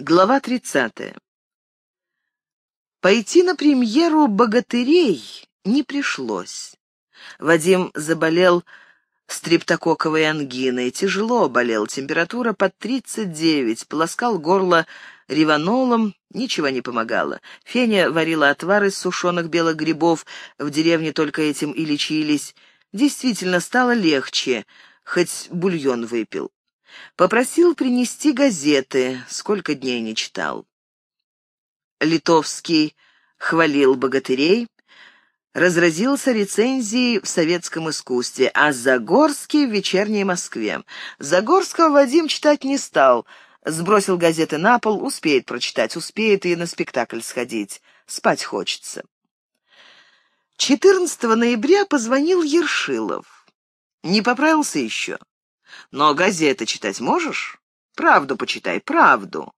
Глава 30. Пойти на премьеру «Богатырей» не пришлось. Вадим заболел стрептококковой ангиной, тяжело болел, температура под 39, полоскал горло реванолом, ничего не помогало. Феня варила отвар из сушеных белых грибов, в деревне только этим и лечились. Действительно, стало легче, хоть бульон выпил. Попросил принести газеты, сколько дней не читал. Литовский хвалил богатырей, разразился рецензией в советском искусстве, а Загорский в «Вечерней Москве». Загорского Вадим читать не стал, сбросил газеты на пол, успеет прочитать, успеет и на спектакль сходить, спать хочется. 14 ноября позвонил Ершилов. Не поправился еще. Но газеты читать можешь? Правду почитай, правду.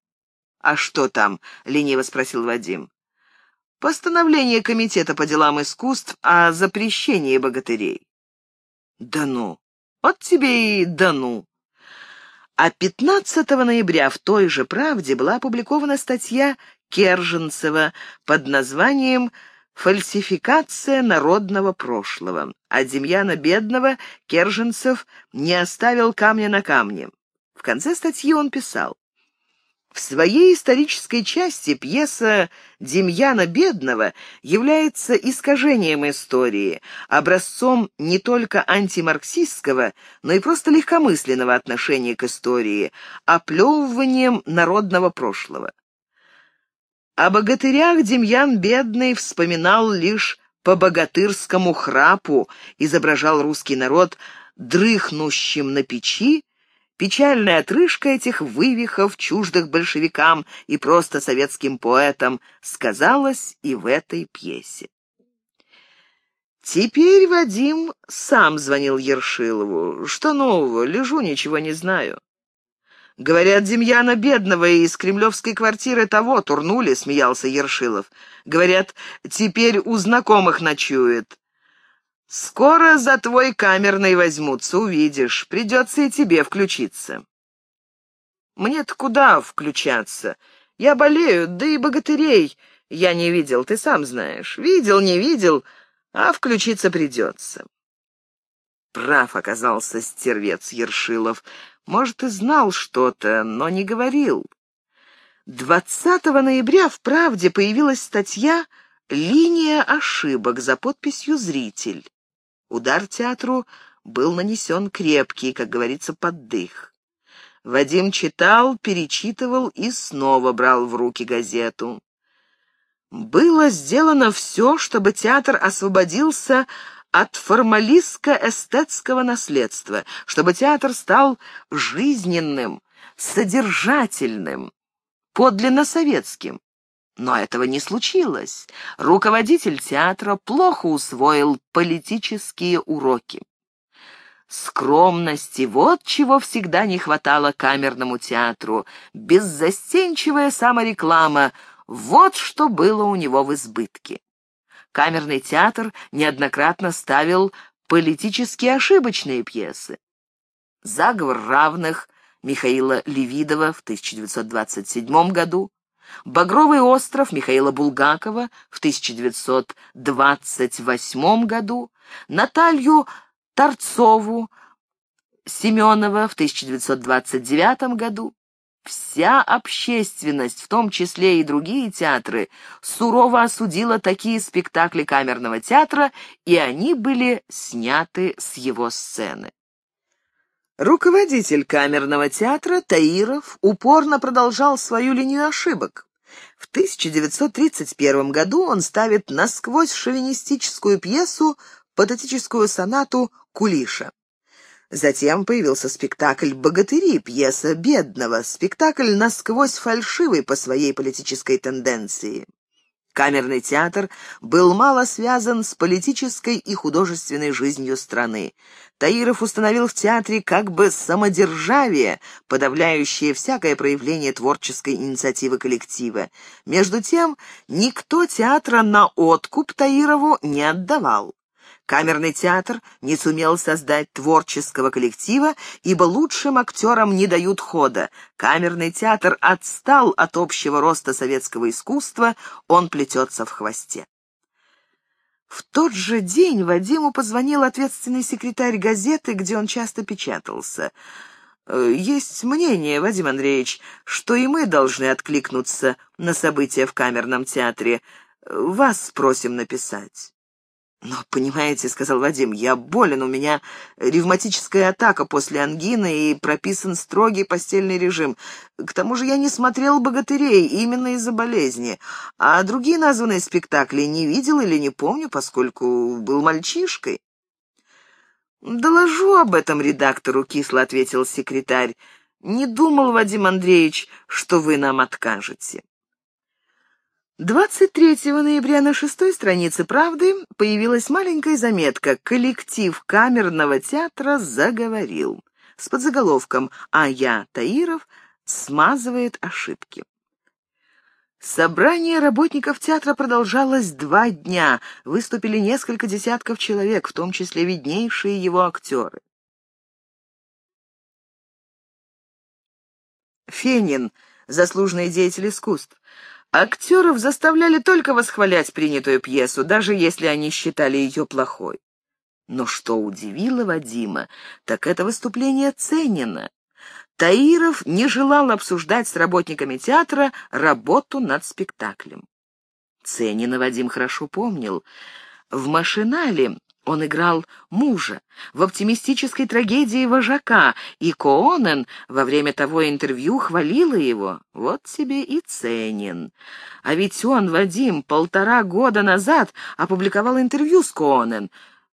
А что там? лениво спросил Вадим. Постановление комитета по делам искусств о запрещении богатырей. Да ну. Вот тебе и да ну. А 15 ноября в той же «Правде» была опубликована статья Керженцева под названием фальсификация народного прошлого. А Демьяна Бедного Керженцев не оставил камня на камне. В конце статьи он писал. В своей исторической части пьеса Демьяна Бедного является искажением истории, образцом не только антимарксистского, но и просто легкомысленного отношения к истории, оплевыванием народного прошлого. О богатырях Демьян Бедный вспоминал лишь по богатырскому храпу, изображал русский народ дрыхнущим на печи, Печальная отрыжка этих вывихов, чуждых большевикам и просто советским поэтам, сказалась и в этой пьесе. Теперь Вадим сам звонил Ершилову. «Что нового? Лежу, ничего не знаю». «Говорят, Демьяна Бедного из кремлевской квартиры того турнули», — смеялся Ершилов. «Говорят, теперь у знакомых ночует. Скоро за твой камерный возьмутся, увидишь. Придется и тебе включиться». «Мне-то куда включаться? Я болею, да и богатырей я не видел, ты сам знаешь. Видел, не видел, а включиться придется». Прав оказался стервец Ершилов. Может, и знал что-то, но не говорил. 20 ноября в «Правде» появилась статья «Линия ошибок» за подписью «Зритель». Удар театру был нанесен крепкий, как говорится, под дых. Вадим читал, перечитывал и снова брал в руки газету. Было сделано все, чтобы театр освободился от формалистско-эстетского наследства, чтобы театр стал жизненным, содержательным, подлинно советским. Но этого не случилось. Руководитель театра плохо усвоил политические уроки. Скромности — вот чего всегда не хватало камерному театру. Беззастенчивая самореклама — вот что было у него в избытке камерный театр неоднократно ставил политически ошибочные пьесы. «Заговор равных» Михаила Левидова в 1927 году, «Багровый остров» Михаила Булгакова в 1928 году, Наталью Торцову Семенова в 1929 году, Вся общественность, в том числе и другие театры, сурово осудила такие спектакли камерного театра, и они были сняты с его сцены. Руководитель камерного театра Таиров упорно продолжал свою линию ошибок. В 1931 году он ставит насквозь шовинистическую пьесу «Патетическую сонату Кулиша». Затем появился спектакль «Богатыри», пьеса Бедного, спектакль насквозь фальшивый по своей политической тенденции. Камерный театр был мало связан с политической и художественной жизнью страны. Таиров установил в театре как бы самодержавие, подавляющее всякое проявление творческой инициативы коллектива. Между тем, никто театра на откуп Таирову не отдавал. Камерный театр не сумел создать творческого коллектива, ибо лучшим актерам не дают хода. Камерный театр отстал от общего роста советского искусства, он плетется в хвосте. В тот же день Вадиму позвонил ответственный секретарь газеты, где он часто печатался. «Э, «Есть мнение, Вадим Андреевич, что и мы должны откликнуться на события в камерном театре. Вас просим написать». «Но, понимаете, — сказал Вадим, — я болен, у меня ревматическая атака после ангины и прописан строгий постельный режим. К тому же я не смотрел «Богатырей» именно из-за болезни, а другие названные спектакли не видел или не помню, поскольку был мальчишкой». «Доложу об этом редактору», — кисло ответил секретарь. «Не думал, Вадим Андреевич, что вы нам откажете». 23 ноября на шестой странице «Правды» появилась маленькая заметка «Коллектив камерного театра заговорил» с подзаголовком «А я, Таиров, смазывает ошибки». Собрание работников театра продолжалось два дня. Выступили несколько десятков человек, в том числе виднейшие его актеры. Фенин, заслуженный деятель искусств, Актеров заставляли только восхвалять принятую пьесу, даже если они считали ее плохой. Но что удивило Вадима, так это выступление Ценина. Таиров не желал обсуждать с работниками театра работу над спектаклем. Ценина Вадим хорошо помнил. В «Машинале» Он играл мужа в оптимистической трагедии вожака, и Коонен во время того интервью хвалила его. Вот тебе и ценен. А ведь он, Вадим, полтора года назад опубликовал интервью с Коонен.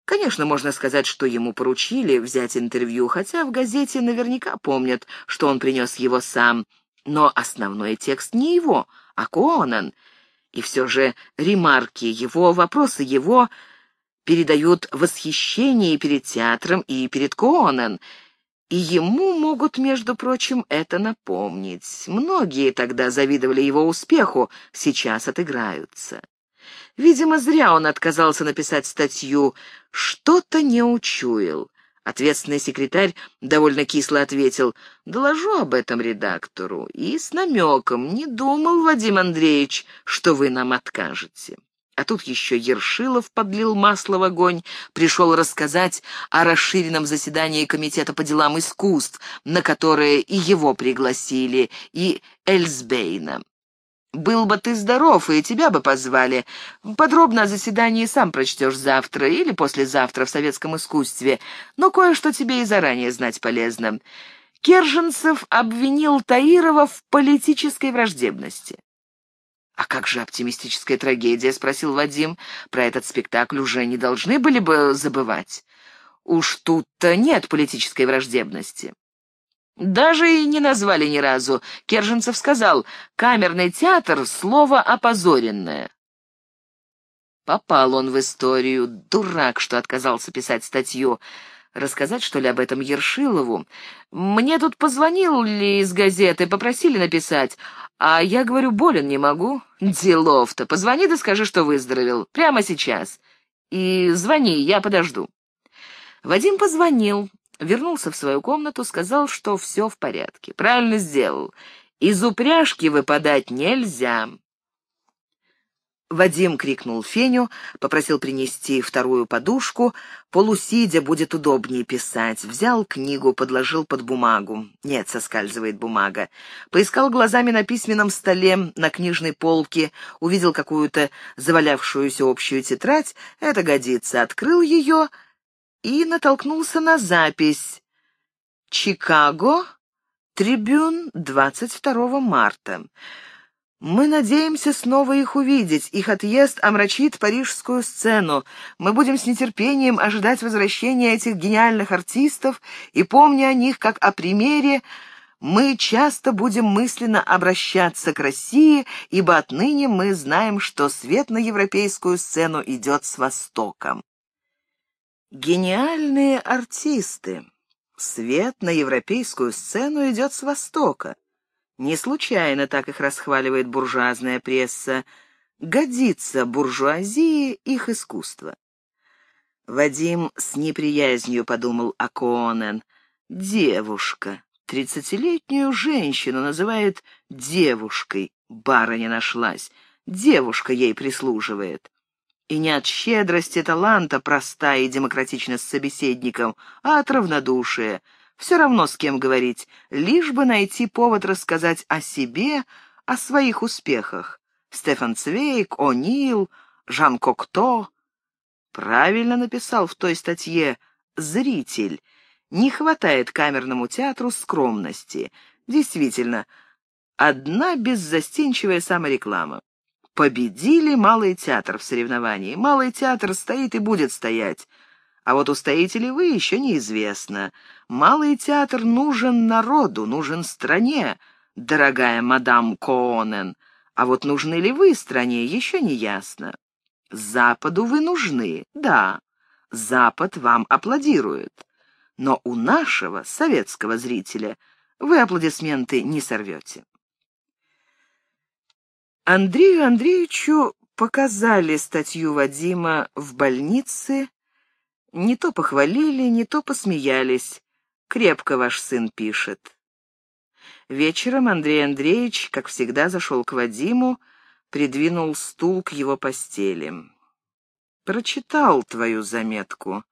Конечно, можно сказать, что ему поручили взять интервью, хотя в газете наверняка помнят, что он принес его сам. Но основной текст не его, а Коонен. И все же ремарки его, вопросы его передают восхищение перед театром, и перед Коонен, и ему могут, между прочим, это напомнить. Многие тогда завидовали его успеху, сейчас отыграются. Видимо, зря он отказался написать статью «Что-то не учуял». Ответственный секретарь довольно кисло ответил «Доложу об этом редактору» и с намеком «Не думал, Вадим Андреевич, что вы нам откажете». А тут еще Ершилов подлил масло в огонь, пришел рассказать о расширенном заседании Комитета по делам искусств, на которое и его пригласили, и Эльсбейна. «Был бы ты здоров, и тебя бы позвали. Подробно о заседании сам прочтешь завтра или послезавтра в советском искусстве, но кое-что тебе и заранее знать полезно». Керженцев обвинил Таирова в политической враждебности. «А как же оптимистическая трагедия?» — спросил Вадим. «Про этот спектакль уже не должны были бы забывать. Уж тут-то нет политической враждебности». Даже и не назвали ни разу. Керженцев сказал, камерный театр — слово опозоренное. Попал он в историю. Дурак, что отказался писать статью. Рассказать, что ли, об этом Ершилову? Мне тут позвонили из газеты, попросили написать. А я говорю, болен не могу. Делов-то. Позвони да скажи, что выздоровел. Прямо сейчас. И звони, я подожду. Вадим позвонил, вернулся в свою комнату, сказал, что все в порядке. Правильно сделал. Из упряжки выпадать нельзя. Вадим крикнул Феню, попросил принести вторую подушку. Полусидя будет удобнее писать. Взял книгу, подложил под бумагу. Нет, соскальзывает бумага. Поискал глазами на письменном столе, на книжной полке, увидел какую-то завалявшуюся общую тетрадь. Это годится. Открыл ее и натолкнулся на запись. «Чикаго, Трибюн, 22 марта». Мы надеемся снова их увидеть. Их отъезд омрачит парижскую сцену. Мы будем с нетерпением ожидать возвращения этих гениальных артистов и, помня о них как о примере, мы часто будем мысленно обращаться к России, ибо отныне мы знаем, что свет на европейскую сцену идет с Востока. Гениальные артисты. Свет на европейскую сцену идет с Востока. Не случайно так их расхваливает буржуазная пресса. Годится буржуазии их искусство. Вадим с неприязнью подумал о Коонен. Девушка. Тридцатилетнюю женщину называет девушкой. Барыня нашлась. Девушка ей прислуживает. И не от щедрости таланта проста и демократична с собеседником, а от равнодушия. Все равно с кем говорить, лишь бы найти повод рассказать о себе, о своих успехах. Стефан Цвейк, О'Нил, Жан Кокто. Правильно написал в той статье «Зритель». Не хватает камерному театру скромности. Действительно, одна беззастенчивая самореклама. Победили Малый театр в соревновании. Малый театр стоит и будет стоять. А вот устоите ли вы, еще неизвестно. Малый театр нужен народу, нужен стране, дорогая мадам Коонен. А вот нужны ли вы стране, еще не ясно. Западу вы нужны, да. Запад вам аплодирует. Но у нашего советского зрителя вы аплодисменты не сорвете. Андрею Андреевичу показали статью Вадима в больнице. Не то похвалили, не то посмеялись. Крепко ваш сын пишет. Вечером Андрей Андреевич, как всегда, зашел к Вадиму, придвинул стул к его постели. «Прочитал твою заметку.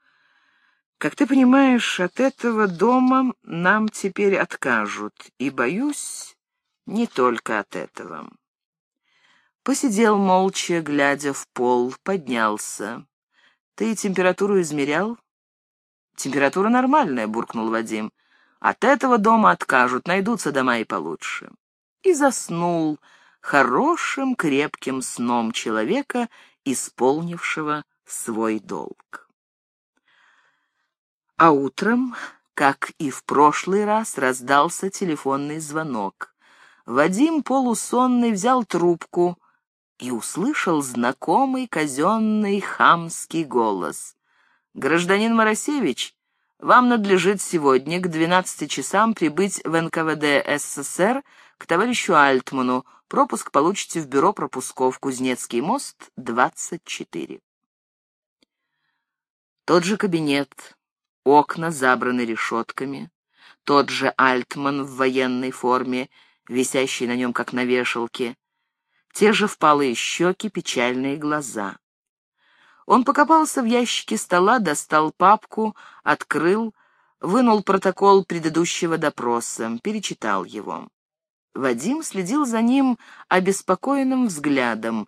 Как ты понимаешь, от этого дома нам теперь откажут, и, боюсь, не только от этого». Посидел молча, глядя в пол, поднялся. «Ты температуру измерял?» «Температура нормальная», — буркнул Вадим. От этого дома откажут, найдутся дома и получше. И заснул хорошим крепким сном человека, исполнившего свой долг. А утром, как и в прошлый раз, раздался телефонный звонок. Вадим, полусонный, взял трубку и услышал знакомый казенный хамский голос. «Гражданин Моросевич, вам надлежит сегодня к 12 часам прибыть в НКВД СССР к товарищу Альтману. Пропуск получите в бюро пропусков Кузнецкий мост, 24. Тот же кабинет, окна забраны решетками, тот же Альтман в военной форме, висящий на нем как на вешалке, те же впалые щеки, печальные глаза. Он покопался в ящике стола, достал папку, открыл, вынул протокол предыдущего допроса, перечитал его. Вадим следил за ним обеспокоенным взглядом.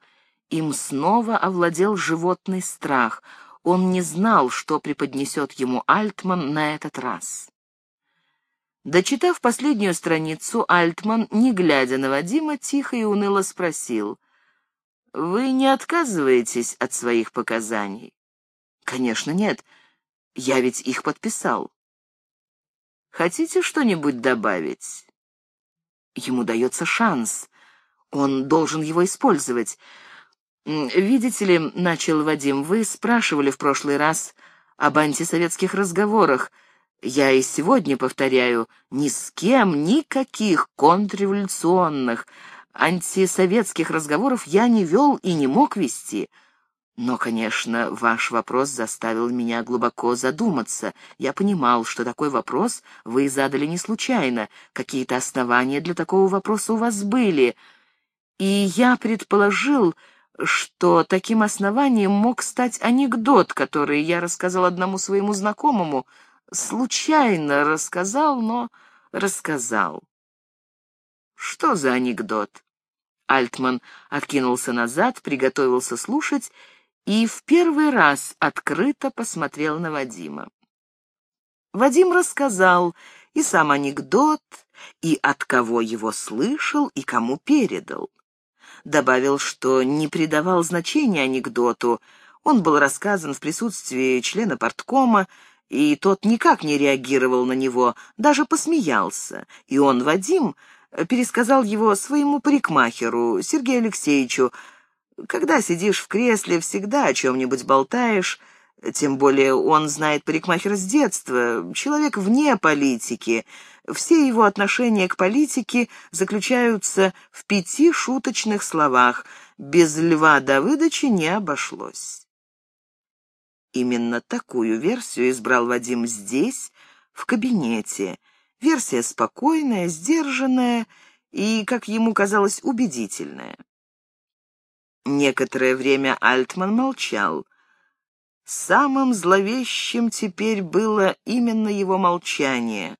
Им снова овладел животный страх. Он не знал, что преподнесет ему Альтман на этот раз. Дочитав последнюю страницу, Альтман, не глядя на Вадима, тихо и уныло спросил. Вы не отказываетесь от своих показаний? Конечно, нет. Я ведь их подписал. Хотите что-нибудь добавить? Ему дается шанс. Он должен его использовать. «Видите ли, — начал Вадим, — вы спрашивали в прошлый раз об антисоветских разговорах. Я и сегодня повторяю, ни с кем никаких контрреволюционных, антисоветских разговоров я не вел и не мог вести. Но, конечно, ваш вопрос заставил меня глубоко задуматься. Я понимал, что такой вопрос вы задали не случайно. Какие-то основания для такого вопроса у вас были. И я предположил, что таким основанием мог стать анекдот, который я рассказал одному своему знакомому. Случайно рассказал, но рассказал. Что за анекдот? Альтман откинулся назад, приготовился слушать и в первый раз открыто посмотрел на Вадима. Вадим рассказал и сам анекдот, и от кого его слышал, и кому передал. Добавил, что не придавал значения анекдоту, он был рассказан в присутствии члена порткома, и тот никак не реагировал на него, даже посмеялся, и он, Вадим, пересказал его своему парикмахеру, Сергею Алексеевичу. Когда сидишь в кресле, всегда о чем-нибудь болтаешь, тем более он знает парикмахера с детства, человек вне политики. Все его отношения к политике заключаются в пяти шуточных словах. Без Льва Давыдовича не обошлось. Именно такую версию избрал Вадим здесь, в кабинете. Версия спокойная, сдержанная и, как ему казалось, убедительная. Некоторое время Альтман молчал. Самым зловещим теперь было именно его молчание.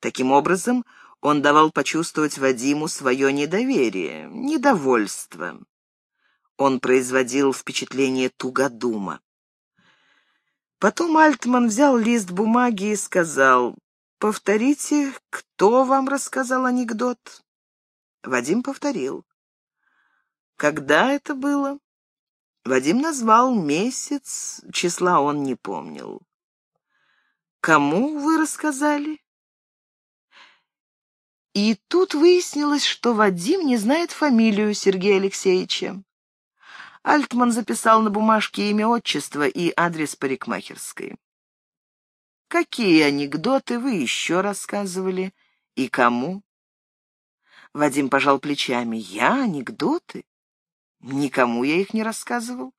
Таким образом, он давал почувствовать Вадиму свое недоверие, недовольство. Он производил впечатление тугодума. Потом Альтман взял лист бумаги и сказал, «Повторите, кто вам рассказал анекдот?» Вадим повторил. Когда это было? Вадим назвал месяц, числа он не помнил. Кому вы рассказали? И тут выяснилось, что Вадим не знает фамилию Сергея Алексеевича. Альтман записал на бумажке имя отчества и адрес парикмахерской. «Какие анекдоты вы еще рассказывали? И кому?» Вадим пожал плечами. «Я анекдоты? Никому я их не рассказывал.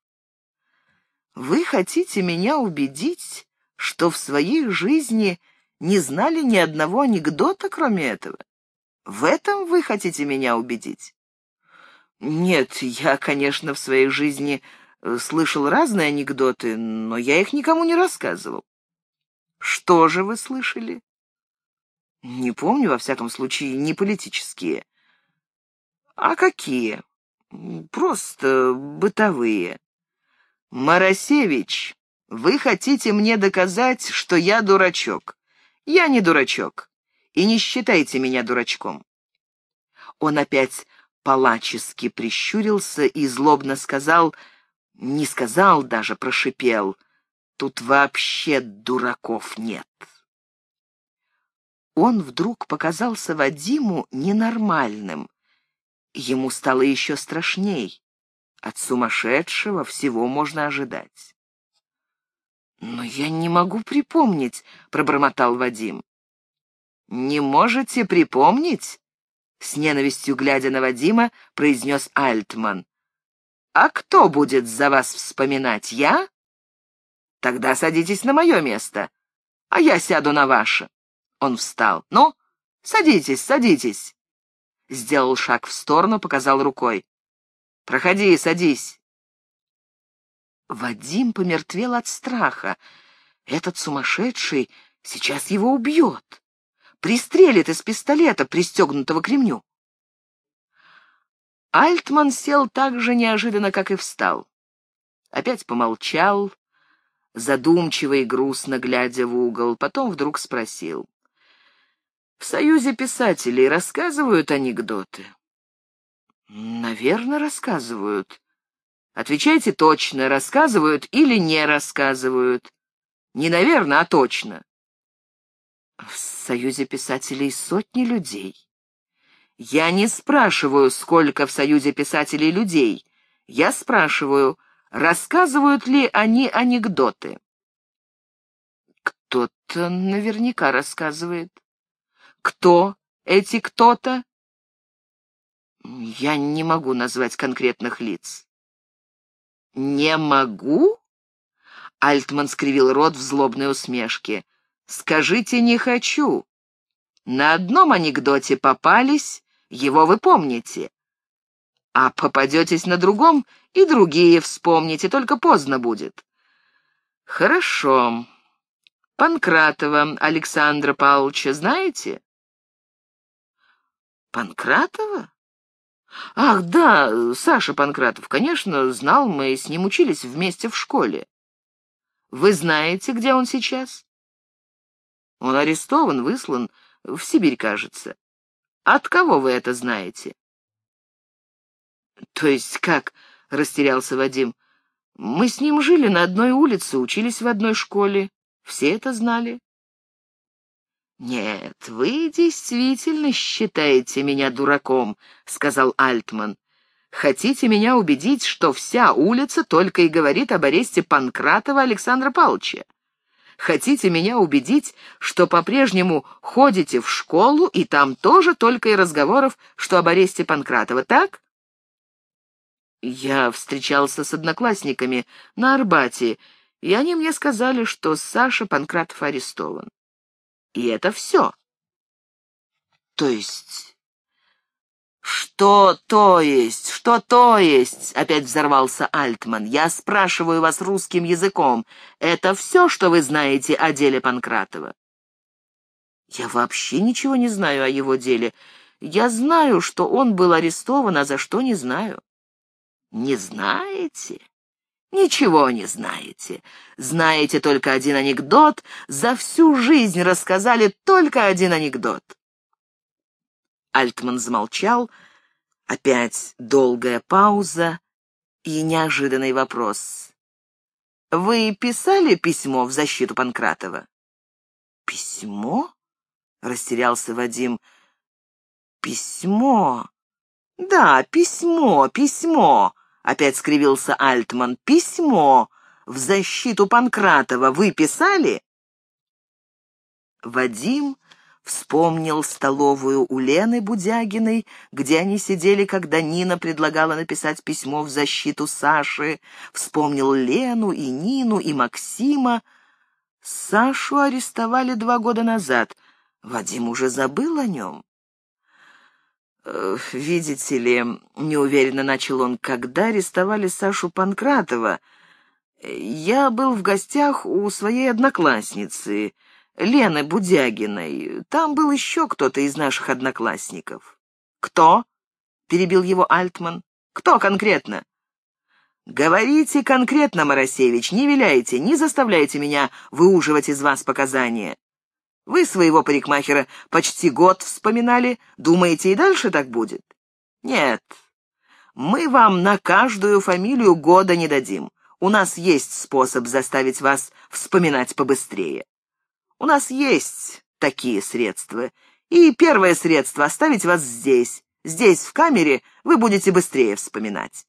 Вы хотите меня убедить, что в своей жизни не знали ни одного анекдота, кроме этого? В этом вы хотите меня убедить? Нет, я, конечно, в своей жизни э, слышал разные анекдоты, но я их никому не рассказывал. Что же вы слышали? Не помню, во всяком случае, не политические. А какие? Просто бытовые. Марасевич, вы хотите мне доказать, что я дурачок. Я не дурачок. И не считайте меня дурачком. Он опять палачески прищурился и злобно сказал, не сказал даже, прошипел, тут вообще дураков нет. Он вдруг показался Вадиму ненормальным, ему стало еще страшней. От сумасшедшего всего можно ожидать. «Но я не могу припомнить», — пробормотал Вадим. «Не можете припомнить?» С ненавистью глядя на Вадима, произнес Альтман. «А кто будет за вас вспоминать, я? Тогда садитесь на мое место, а я сяду на ваше». Он встал. «Ну, садитесь, садитесь» сделал шаг в сторону, показал рукой. «Проходи, садись». Вадим помертвел от страха. Этот сумасшедший сейчас его убьет. Пристрелит из пистолета, пристегнутого к ремню. Альтман сел так же неожиданно, как и встал. Опять помолчал, задумчиво и грустно глядя в угол, потом вдруг спросил. В Союзе писателей рассказывают анекдоты? Наверное, рассказывают. Отвечайте точно, рассказывают или не рассказывают. Не наверное, а точно. В Союзе писателей сотни людей. Я не спрашиваю, сколько в Союзе писателей людей. Я спрашиваю, рассказывают ли они анекдоты. Кто-то наверняка рассказывает. Кто эти кто-то? Я не могу назвать конкретных лиц. Не могу? Альтман скривил рот в злобной усмешке. Скажите «не хочу». На одном анекдоте попались, его вы помните. А попадетесь на другом, и другие вспомните, только поздно будет. Хорошо. Панкратова Александра Павловича знаете? Панкратова? Ах, да, Саша Панкратов, конечно, знал, мы с ним учились вместе в школе. Вы знаете, где он сейчас? Он арестован, выслан, в Сибирь, кажется. От кого вы это знаете? То есть как, растерялся Вадим. Мы с ним жили на одной улице, учились в одной школе. Все это знали. «Нет, вы действительно считаете меня дураком», — сказал Альтман. «Хотите меня убедить, что вся улица только и говорит об аресте Панкратова Александра Павловича? Хотите меня убедить, что по-прежнему ходите в школу, и там тоже только и разговоров, что об аресте Панкратова, так?» «Я встречался с одноклассниками на Арбате и они мне сказали, что Саша Панкратов арестован. И это все. То есть... «Что то есть? Что то есть?» — опять взорвался Альтман. «Я спрашиваю вас русским языком. Это все, что вы знаете о деле Панкратова?» «Я вообще ничего не знаю о его деле. Я знаю, что он был арестован, а за что не знаю». «Не знаете?» Ничего не знаете. Знаете только один анекдот, за всю жизнь рассказали только один анекдот. Альтман замолчал, опять долгая пауза и неожиданный вопрос. «Вы писали письмо в защиту Панкратова?» «Письмо?» — растерялся Вадим. «Письмо?» «Да, письмо, письмо!» Опять скривился Альтман. «Письмо в защиту Панкратова вы писали?» Вадим вспомнил столовую у Лены Будягиной, где они сидели, когда Нина предлагала написать письмо в защиту Саши. Вспомнил Лену и Нину и Максима. Сашу арестовали два года назад. Вадим уже забыл о нем. Э, «Видите ли, — неуверенно начал он, — когда арестовали Сашу Панкратова, я был в гостях у своей одноклассницы, Лены Будягиной. Там был еще кто-то из наших одноклассников». «Кто?» — перебил его Альтман. «Кто конкретно?» «Говорите конкретно, Моросевич, не виляйте, не заставляйте меня выуживать из вас показания. Вы своего парикмахера почти год вспоминали. Думаете, и дальше так будет? Нет. Мы вам на каждую фамилию года не дадим. У нас есть способ заставить вас вспоминать побыстрее. У нас есть такие средства. И первое средство — оставить вас здесь. Здесь, в камере, вы будете быстрее вспоминать.